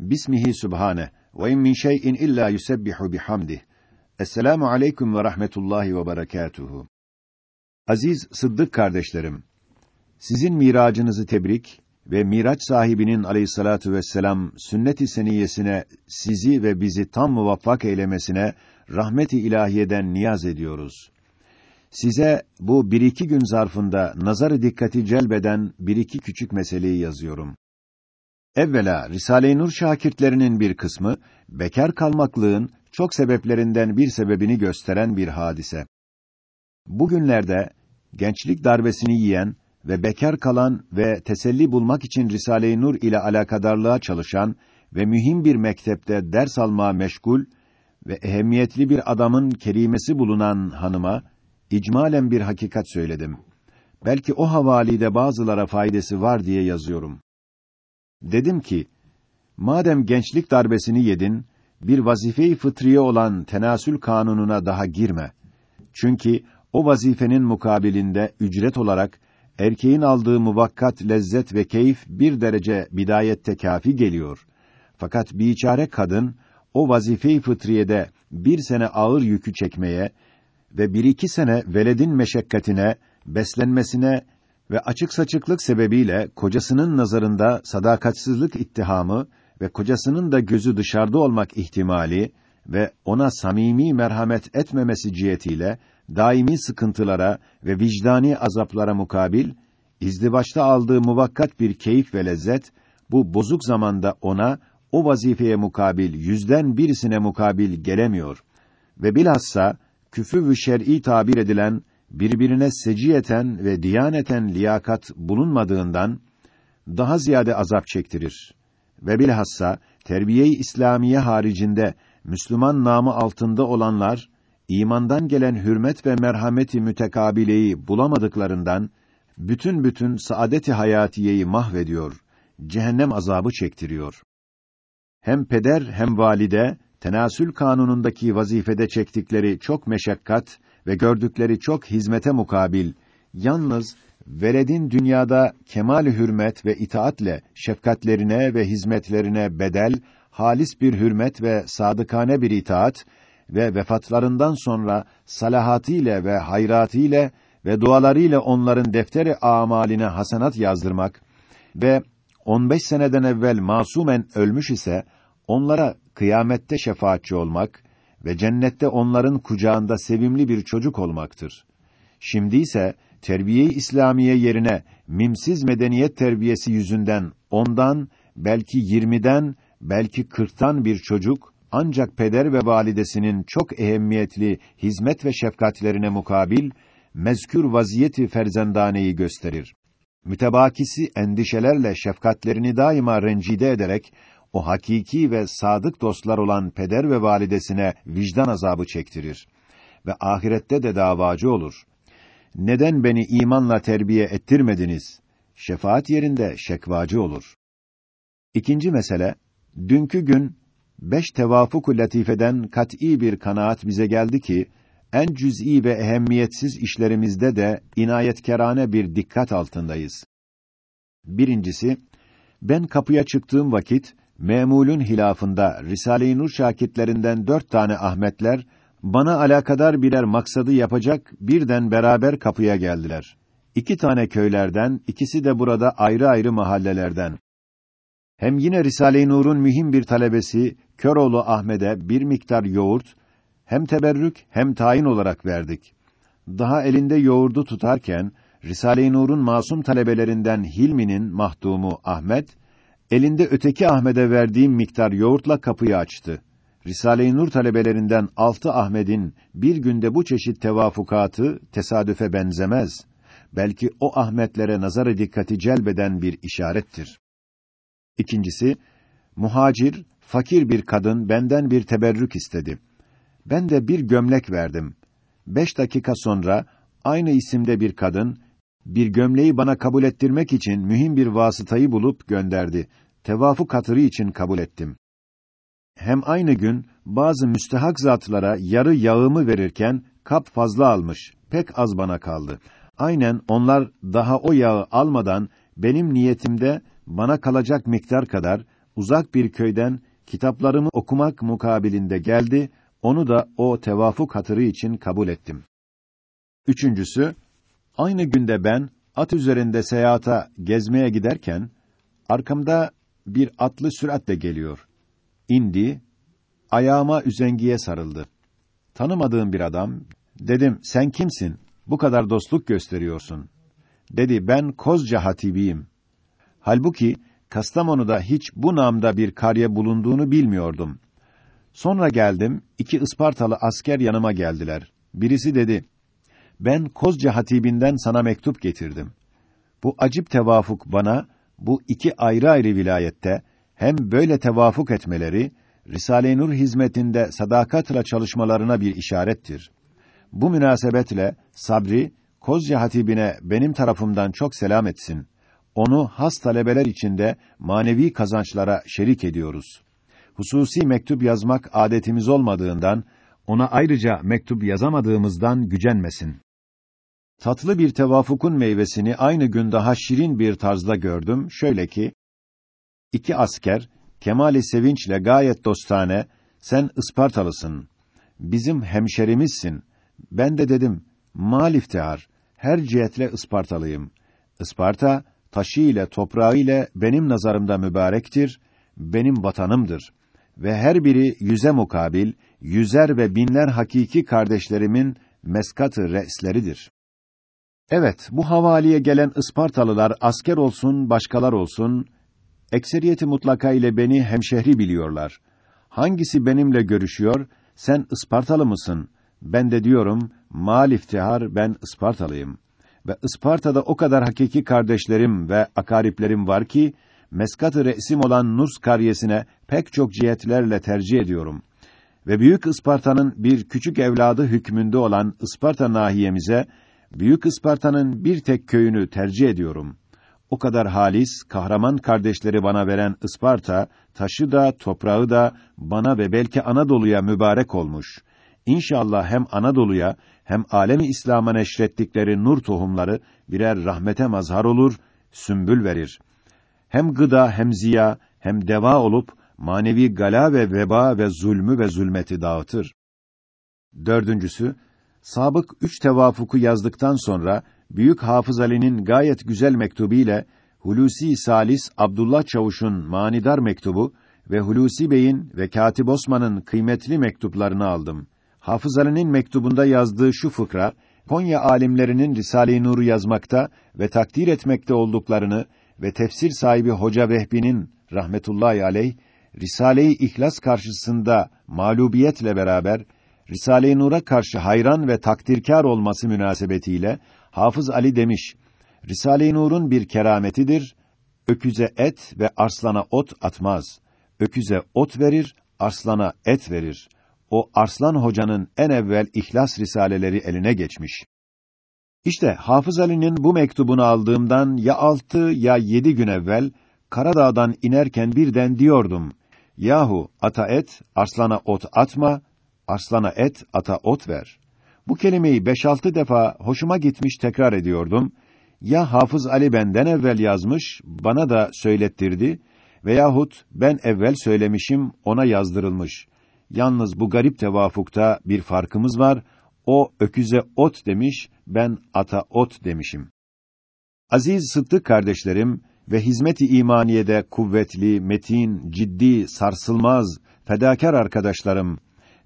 Bismihi subhane ve in min şey'in illa yusebbihu bihamdih. Esselamu aleyküm ve rahmetullahi ve berekatuhu. Aziz Sıddık kardeşlerim, sizin miracınızı tebrik ve miraç sahibinin aleyhissalatu vesselam sünnet-i seniyesine sizi ve bizi tam muvaffak eylemesine rahmet-i ilahiyeden niyaz ediyoruz. Size bu bir iki gün zarfında nazarı dikkati celbeden bir iki küçük meseleyi yazıyorum. Evvela Risale-i Nur şakirtlerinin bir kısmı bekar kalmaklığın çok sebeplerinden bir sebebini gösteren bir hadise. Bugünlerde gençlik darbesini yiyen ve bekar kalan ve teselli bulmak için Risale-i Nur ile alakadarlığa çalışan ve mühim bir mektepte ders almaya meşgul ve ehemmiyetli bir adamın kerimesi bulunan hanıma icmalen bir hakikat söyledim. Belki o havalide bazılara faydası var diye yazıyorum. Dedim ki, madem gençlik darbesini yedin, bir vazife-i fıtriye olan tenasül kanununa daha girme. Çünkü o vazifenin mukabilinde ücret olarak erkeğin aldığı muvakkat lezzet ve keyif bir derece bidayette kafi geliyor. Fakat biçare kadın o vazife-i fıtriyede bir sene ağır yükü çekmeye ve bir iki sene veledin meşakkatine, beslenmesine ve açık saçıklık sebebiyle kocasının nazarında sadakatsizlik ittihamı ve kocasının da gözü dışarıda olmak ihtimali ve ona samimi merhamet etmemesi cihetiyle daimi sıkıntılara ve vicdani azaplara mukabil izdivaçta aldığı muvakkat bir keyif ve lezzet bu bozuk zamanda ona o vazifeye mukabil yüzden birisine mukabil gelemiyor ve bilhassa küfü ve şer'i tabir edilen birbirine seciyeten ve diyaneten liyakat bulunmadığından daha ziyade azap çektirir ve bilhassa terbiye-i İslamiye haricinde Müslüman namı altında olanlar imandan gelen hürmet ve merhameti mütekabileyi bulamadıklarından bütün bütün saadeti hayatiyeyi mahvediyor, cehennem azabı çektiriyor. Hem peder hem valide tenasül kanunundaki vazifede çektikleri çok meşakkat ve gördükleri çok hizmete mukabil yalnız veledin dünyada kemal hürmet ve itaatle şefkatlerine ve hizmetlerine bedel halis bir hürmet ve sadıkane bir itaat ve vefatlarından sonra salahatıyla ve hayratıyla ve dualarıyla onların defteri amaline hasenat yazdırmak ve 15 seneden evvel masumen ölmüş ise onlara kıyamette şefaatçi olmak ve cennette onların kucağında sevimli bir çocuk olmaktır. Şimdi ise terbiye-i İslamiye yerine mimsiz medeniyet terbiyesi yüzünden ondan belki yirmiden belki kırktan bir çocuk ancak peder ve validesinin çok ehemmiyetli hizmet ve şefkatlerine mukabil mezkür vaziyeti ferzendaneyi gösterir. Mütebakisi endişelerle şefkatlerini daima rencide ederek o hakiki ve sadık dostlar olan peder ve validesine vicdan azabı çektirir ve ahirette de davacı olur. Neden beni imanla terbiye ettirmediniz? Şefaat yerinde şekvacı olur. İkinci mesele, dünkü gün beş tevafuk latifeden kat'î bir kanaat bize geldi ki en cüz'i ve ehemmiyetsiz işlerimizde de inayetkerane bir dikkat altındayız. Birincisi, ben kapıya çıktığım vakit memulün hilafında Risale-i Nur şakitlerinden dört tane Ahmetler bana alakadar birer maksadı yapacak birden beraber kapıya geldiler. İki tane köylerden, ikisi de burada ayrı ayrı mahallelerden. Hem yine Risale-i Nur'un mühim bir talebesi Köroğlu Ahmet'e bir miktar yoğurt hem teberrük hem tayin olarak verdik. Daha elinde yoğurdu tutarken Risale-i Nur'un masum talebelerinden Hilmi'nin mahdumu Ahmet elinde öteki Ahmet'e verdiğim miktar yoğurtla kapıyı açtı. Risale-i Nur talebelerinden altı Ahmet'in bir günde bu çeşit tevafukatı tesadüfe benzemez. Belki o Ahmetlere nazarı dikkati celbeden bir işarettir. İkincisi, muhacir, fakir bir kadın benden bir teberrük istedi. Ben de bir gömlek verdim. Beş dakika sonra, aynı isimde bir kadın, bir gömleği bana kabul ettirmek için mühim bir vasıtayı bulup gönderdi. Tevafuk hatırı için kabul ettim. Hem aynı gün, bazı müstehak zatlara yarı yağımı verirken, kap fazla almış, pek az bana kaldı. Aynen onlar daha o yağı almadan, benim niyetimde bana kalacak miktar kadar uzak bir köyden kitaplarımı okumak mukabilinde geldi, onu da o tevafuk hatırı için kabul ettim. Üçüncüsü, aynı günde ben at üzerinde seyahata gezmeye giderken arkamda bir atlı süratle geliyor. İndi, ayağıma üzengiye sarıldı. Tanımadığım bir adam, dedim sen kimsin? Bu kadar dostluk gösteriyorsun. Dedi ben Kozca hatibiyim. Halbuki Kastamonu'da hiç bu namda bir kariye bulunduğunu bilmiyordum. Sonra geldim, iki Ispartalı asker yanıma geldiler. Birisi dedi, ben Kozca hatibinden sana mektup getirdim. Bu acip tevafuk bana, bu iki ayrı ayrı vilayette, hem böyle tevafuk etmeleri, Risale-i Nur hizmetinde sadakatla çalışmalarına bir işarettir. Bu münasebetle Sabri, Kozca hatibine benim tarafımdan çok selam etsin. Onu has talebeler içinde manevi kazançlara şerik ediyoruz. Hususi mektup yazmak adetimiz olmadığından, ona ayrıca mektup yazamadığımızdan gücenmesin. Tatlı bir tevafukun meyvesini aynı gün daha şirin bir tarzda gördüm. Şöyle ki, iki asker, kemali sevinçle gayet dostane, sen Ispartalısın, bizim hemşerimizsin. Ben de dedim, mal iftihar, her cihetle Ispartalıyım. Isparta, taşı ile toprağı ile benim nazarımda mübarektir, benim vatanımdır. Ve her biri yüze mukabil, yüzer ve binler hakiki kardeşlerimin meskatı resleridir. Evet, bu havaliye gelen Ispartalılar asker olsun, başkalar olsun, ekseriyeti mutlaka ile beni hemşehri biliyorlar. Hangisi benimle görüşüyor? Sen Ispartalı mısın? Ben de diyorum, mal iftihar ben Ispartalıyım. Ve Isparta'da o kadar hakiki kardeşlerim ve akariplerim var ki, meskat-ı resim olan Nurs karyesine pek çok cihetlerle tercih ediyorum. Ve Büyük Isparta'nın bir küçük evladı hükmünde olan Isparta nahiyemize, Büyük Isparta'nın bir tek köyünü tercih ediyorum. O kadar halis, kahraman kardeşleri bana veren Isparta, taşı da, toprağı da bana ve belki Anadolu'ya mübarek olmuş. İnşallah hem Anadolu'ya hem alemi İslam'a neşrettikleri nur tohumları birer rahmete mazhar olur, sümbül verir. Hem gıda hem ziya hem deva olup manevi gala ve veba ve zulmü ve zulmeti dağıtır. Dördüncüsü, sabık üç tevafuku yazdıktan sonra Büyük Hafız Ali'nin gayet güzel mektubu ile Hulusi Salis Abdullah Çavuş'un manidar mektubu ve Hulusi Bey'in ve Katip Osman'ın kıymetli mektuplarını aldım. Hafız Ali'nin mektubunda yazdığı şu fıkra, Konya alimlerinin Risale-i Nur'u yazmakta ve takdir etmekte olduklarını ve tefsir sahibi Hoca Vehbi'nin rahmetullahi aleyh Risale-i İhlas karşısında mağlubiyetle beraber Risale-i Nur'a karşı hayran ve takdirkar olması münasebetiyle Hafız Ali demiş: Risale-i Nur'un bir kerametidir. Öküze et ve arslana ot atmaz. Öküze ot verir, arslana et verir. O Arslan Hoca'nın en evvel İhlas risaleleri eline geçmiş. İşte Hafız Ali'nin bu mektubunu aldığımdan ya altı ya yedi gün evvel Karadağ'dan inerken birden diyordum. Yahu ata et, arslana ot atma, arslana et, ata ot ver. Bu kelimeyi beş altı defa hoşuma gitmiş tekrar ediyordum. Ya Hafız Ali benden evvel yazmış, bana da söylettirdi veyahut ben evvel söylemişim, ona yazdırılmış. Yalnız bu garip tevafukta bir farkımız var. O öküze ot demiş, ben ata ot demişim. Aziz Sıddık kardeşlerim ve hizmet-i imaniyede kuvvetli, metin, ciddi, sarsılmaz, fedakar arkadaşlarım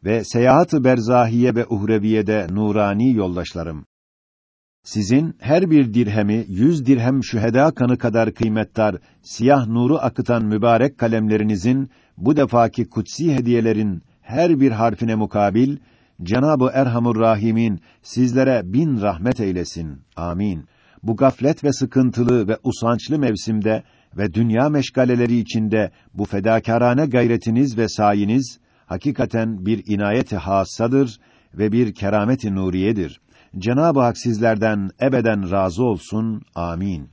ve seyahat-ı berzahiye ve uhreviyede nurani yoldaşlarım. Sizin her bir dirhemi yüz dirhem şühedâ kanı kadar kıymetdar, siyah nuru akıtan mübarek kalemlerinizin bu defaki kutsi hediyelerin her bir harfine mukabil Cenabı Erhamur Rahim'in sizlere bin rahmet eylesin. Amin. Bu gaflet ve sıkıntılı ve usançlı mevsimde ve dünya meşgaleleri içinde bu fedakârane gayretiniz ve sayiniz hakikaten bir inayet-i hassadır ve bir keramet-i nuriyedir. Cenab-ı Hak sizlerden ebeden razı olsun. Amin.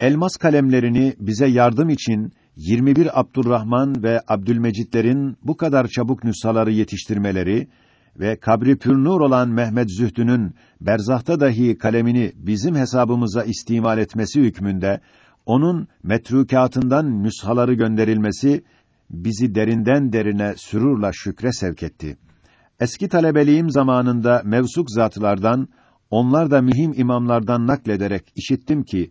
Elmas kalemlerini bize yardım için 21 Abdurrahman ve Abdülmecitlerin bu kadar çabuk nüshaları yetiştirmeleri ve kabri pürnur olan Mehmet Zühdü'nün berzahta dahi kalemini bizim hesabımıza istimal etmesi hükmünde onun metrukatından nüshaları gönderilmesi bizi derinden derine sürurla şükre sevk etti. Eski talebeliğim zamanında mevsuk zatlardan, onlar da mühim imamlardan naklederek işittim ki,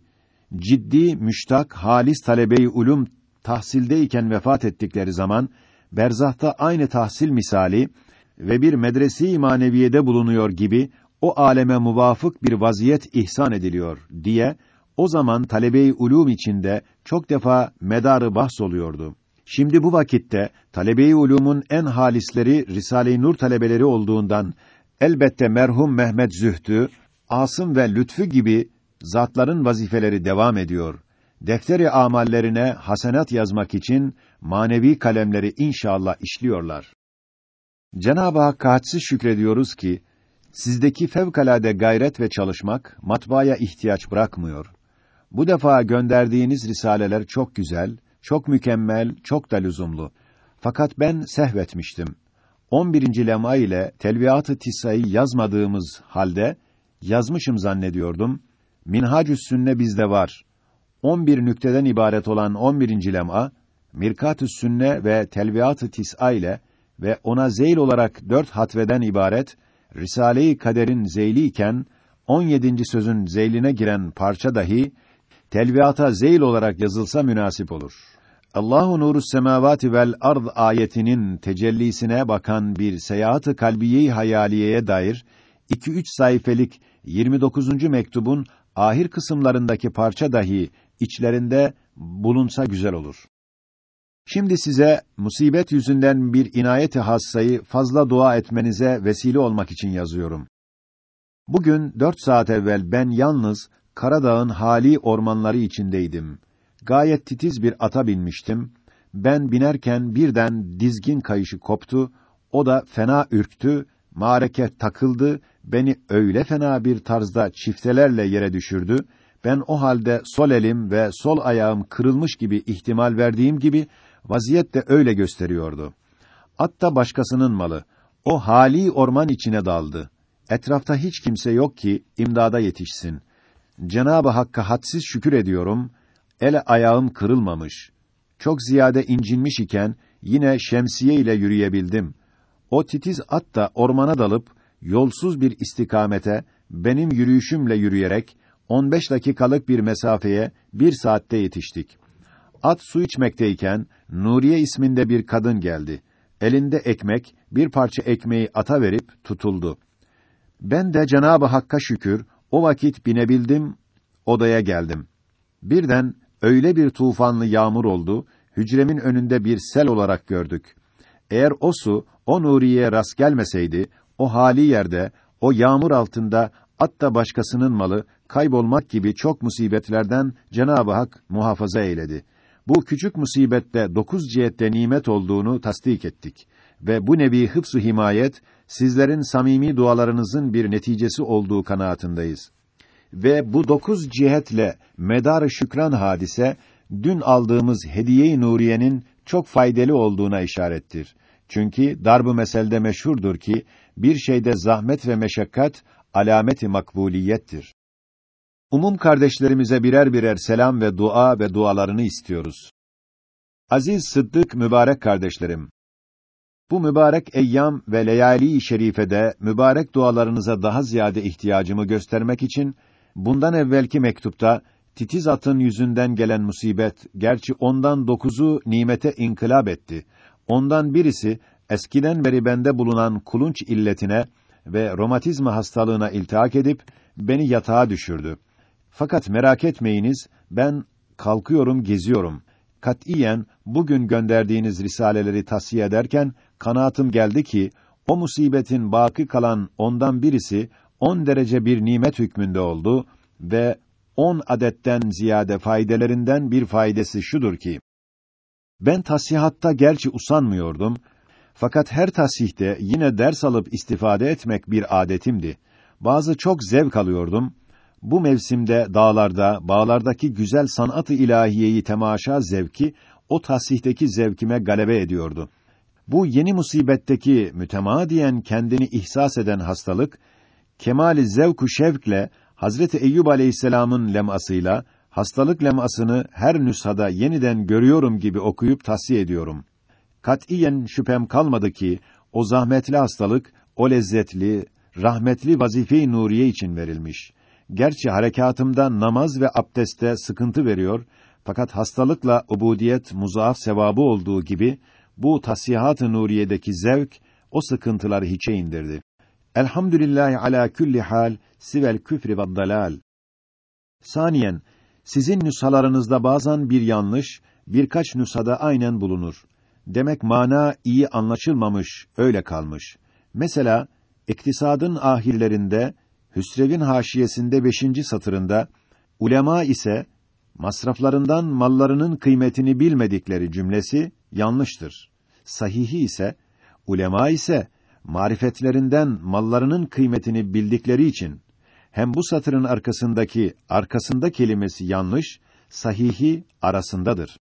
ciddi, müştak, halis talebeyi ulum tahsildeyken vefat ettikleri zaman, berzahta aynı tahsil misali ve bir medresi maneviyede bulunuyor gibi o aleme muvafık bir vaziyet ihsan ediliyor diye o zaman talebe-i ulûm içinde çok defa medarı bahs oluyordu. Şimdi bu vakitte talebe-i ulûmun en halisleri Risale-i Nur talebeleri olduğundan elbette merhum Mehmet Zühtü, Asım ve Lütfü gibi zatların vazifeleri devam ediyor. Defteri amallerine hasenat yazmak için manevi kalemleri inşallah işliyorlar. Cenab-ı Hakk'a hadsiz şükrediyoruz ki sizdeki fevkalade gayret ve çalışmak matbaaya ihtiyaç bırakmıyor. Bu defa gönderdiğiniz risaleler çok güzel, çok mükemmel, çok da lüzumlu. Fakat ben sehvetmiştim. 11. lema ile Telviat-ı Tisa'yı yazmadığımız halde yazmışım zannediyordum. Minhacü's Sünne bizde var. 11 nükteden ibaret olan 11. lema Mirkatü's Sünne ve Telviat-ı Tis'a ile ve ona zeyl olarak dört hatveden ibaret Risale-i Kader'in zeyli iken 17. sözün zeyline giren parça dahi telviata zeyl olarak yazılsa münasip olur. Allahu nurus semavati vel ard ayetinin tecellisine bakan bir seyahat-ı kalbiye hayaliyeye dair 2-3 sayfelik 29. mektubun ahir kısımlarındaki parça dahi içlerinde bulunsa güzel olur. Şimdi size musibet yüzünden bir inayet-i hassayı fazla dua etmenize vesile olmak için yazıyorum. Bugün dört saat evvel ben yalnız Karadağ'ın hali ormanları içindeydim. Gayet titiz bir ata binmiştim. Ben binerken birden dizgin kayışı koptu. O da fena ürktü. Mareke takıldı. Beni öyle fena bir tarzda çiftelerle yere düşürdü. Ben o halde sol elim ve sol ayağım kırılmış gibi ihtimal verdiğim gibi vaziyet de öyle gösteriyordu. At da başkasının malı. O hali orman içine daldı. Etrafta hiç kimse yok ki imdada yetişsin. Cenab-ı Hakk'a hadsiz şükür ediyorum. El ayağım kırılmamış. Çok ziyade incinmiş iken yine şemsiye ile yürüyebildim. O titiz at da ormana dalıp yolsuz bir istikamete benim yürüyüşümle yürüyerek 15 dakikalık bir mesafeye bir saatte yetiştik. At su içmekteyken Nuriye isminde bir kadın geldi. Elinde ekmek, bir parça ekmeği ata verip tutuldu. Ben de Cenabı Hakk'a şükür o vakit binebildim, odaya geldim. Birden öyle bir tufanlı yağmur oldu, hücremin önünde bir sel olarak gördük. Eğer o su o Nuriye'ye rast gelmeseydi, o hali yerde, o yağmur altında at da başkasının malı kaybolmak gibi çok musibetlerden Cenab-ı Hak muhafaza eyledi. Bu küçük musibette dokuz cihette nimet olduğunu tasdik ettik ve bu nevi hıfz himayet sizlerin samimi dualarınızın bir neticesi olduğu kanaatindayız. Ve bu dokuz cihetle medar şükran hadise dün aldığımız hediye-i nuriyenin çok faydalı olduğuna işarettir. Çünkü darbu meselde meşhurdur ki bir şeyde zahmet ve meşakkat alameti makbuliyettir. Umum kardeşlerimize birer birer selam ve dua ve dualarını istiyoruz. Aziz Sıddık mübarek kardeşlerim. Bu mübarek eyyam ve leyali-i şerifede mübarek dualarınıza daha ziyade ihtiyacımı göstermek için bundan evvelki mektupta titiz atın yüzünden gelen musibet gerçi ondan dokuzu nimete inkılap etti. Ondan birisi eskiden beri bende bulunan kulunç illetine ve romatizma hastalığına iltihak edip beni yatağa düşürdü. Fakat merak etmeyiniz, ben kalkıyorum, geziyorum. Katiyen bugün gönderdiğiniz risaleleri tavsiye ederken kanaatim geldi ki o musibetin baki kalan ondan birisi on derece bir nimet hükmünde oldu ve on adetten ziyade faydelerinden bir faydası şudur ki ben tasihatta gerçi usanmıyordum fakat her tasihte yine ders alıp istifade etmek bir adetimdi. Bazı çok zevk alıyordum bu mevsimde dağlarda, bağlardaki güzel sanat-ı ilahiyeyi temaşa zevki o tahsihteki zevkime galebe ediyordu. Bu yeni musibetteki mütemadiyen kendini ihsas eden hastalık kemali zevku şevkle Hazreti Eyyub Aleyhisselam'ın lemasıyla hastalık lemasını her nüshada yeniden görüyorum gibi okuyup tahsiye ediyorum. Katiyen şüphem kalmadı ki o zahmetli hastalık o lezzetli, rahmetli vazife-i nuriye için verilmiş. Gerçi harekatımda namaz ve abdeste sıkıntı veriyor fakat hastalıkla ubudiyet muzaaf sevabı olduğu gibi bu tasihat-ı nuriyedeki zevk o sıkıntıları hiçe indirdi. Elhamdülillahi ala külli hal sivel küfri ve dalal. Saniyen sizin nüshalarınızda bazen bir yanlış, birkaç nüshada aynen bulunur. Demek mana iyi anlaşılmamış, öyle kalmış. Mesela iktisadın ahirlerinde Hüsrev'in haşiyesinde beşinci satırında ulema ise masraflarından mallarının kıymetini bilmedikleri cümlesi yanlıştır. Sahihi ise ulema ise marifetlerinden mallarının kıymetini bildikleri için hem bu satırın arkasındaki arkasında kelimesi yanlış, sahihi arasındadır.